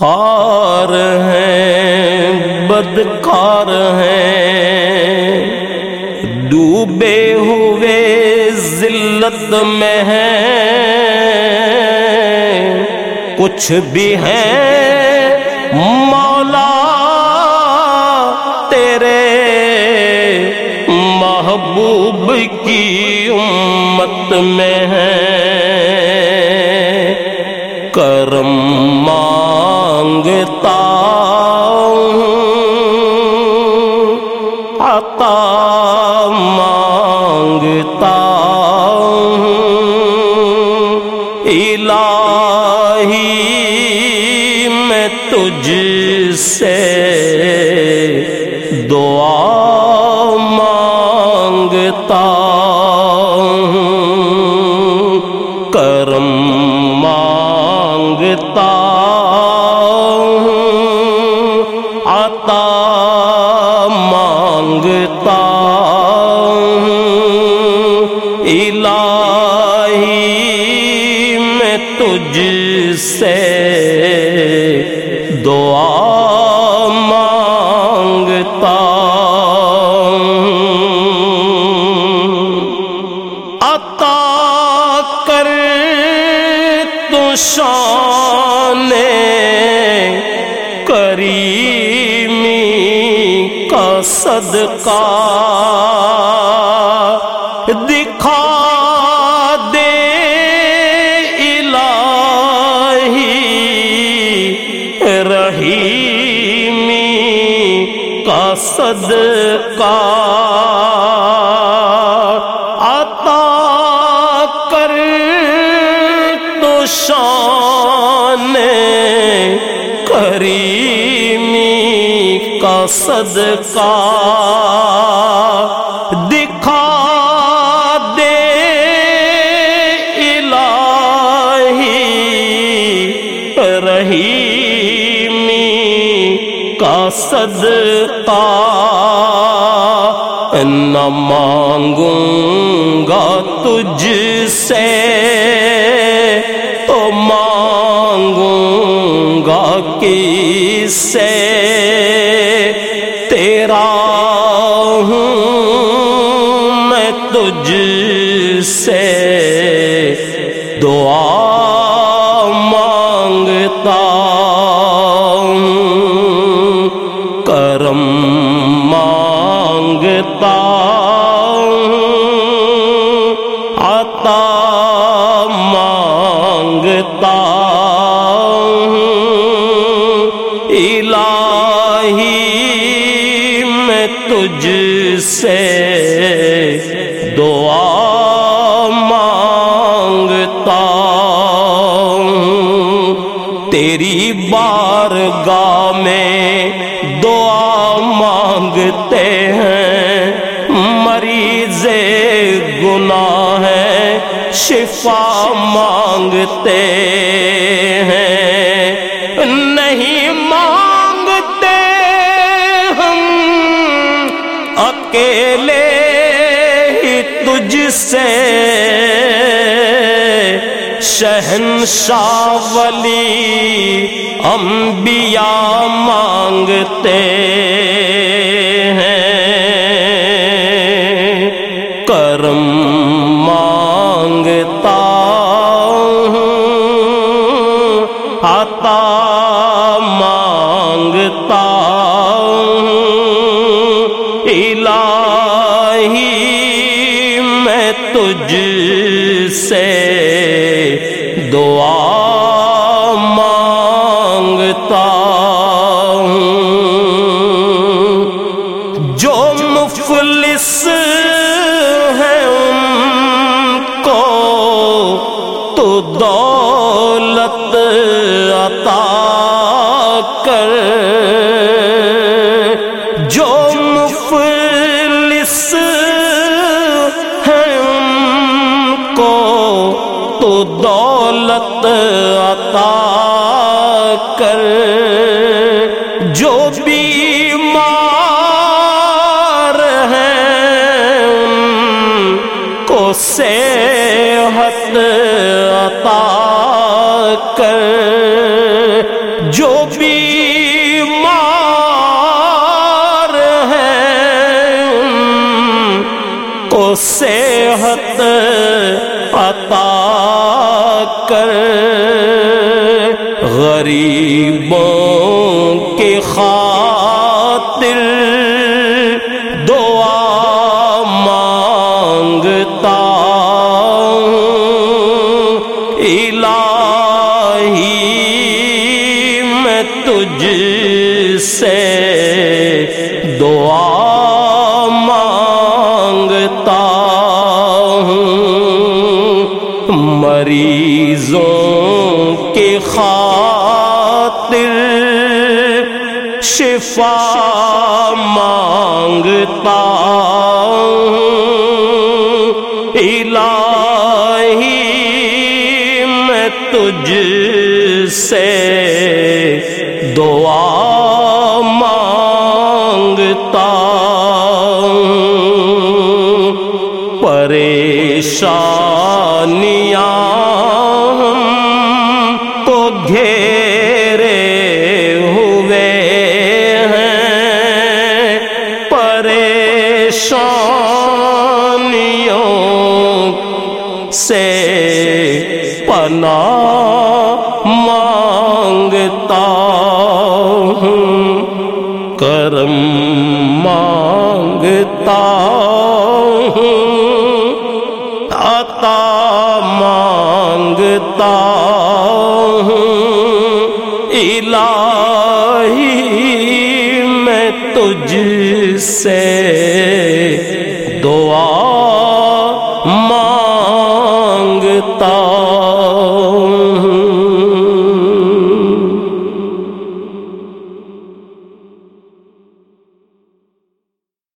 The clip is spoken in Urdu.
خار ہیں بدکار ہیں ڈوبے ہوئے ذلت میں ہیں کچھ بھی ہیں مولا، تیرے محبوب کی امت میں ہیں کرم مانگتا عطا مانگتا الہی میں تجھ سے میں تجھ سے دعا مانگتا عطا کر تو شان کریمی کا صدقہ۔ کا صدقہ عطا کر تو شان کریمی کا صدقہ دکھا دے الہی رحیمی صدقہ۔ نہ مانگوں گا تجھ سے، تو مانگوں گا کس سے تیرا ہوں میں تجھ سے۔ دعا عطا مانگتا ہوں۔ الہی میں تجھ سے دعا مانگتا ہوں۔ تیری بارگاہ میں دعا مانگتے ہیں۔ شفا مانگتے ہیں۔ نہیں مانگتے ہم۔ اکیلے ہی تجھ سے۔ شہنشاہ ولی انبیاء مانگتے مانگتا ہوں۔ الہی، میں تجھ سے دعا مانگتا ہوں۔ جو مفلس ہیں ان کو تو دولت عطا کر۔ جو مفلس ہیں کو تو دولت عطا کر۔ جو بیمار ہیں ان کو صحت عطا کر۔ صحت عطا کر۔ غریبوں کے خاطر دعا مانگتا الہی میں تجھ سے دعا شفا مانگتا ہوں۔ الہی میں تجھ سے دعا مانگتا ہوں۔ پریشانیاں ہم کو گھیرے پناہ مانگتا ہوں کرم مانگتا ہوں عطا مانگتا ہوں۔ الہی میں تجھ سے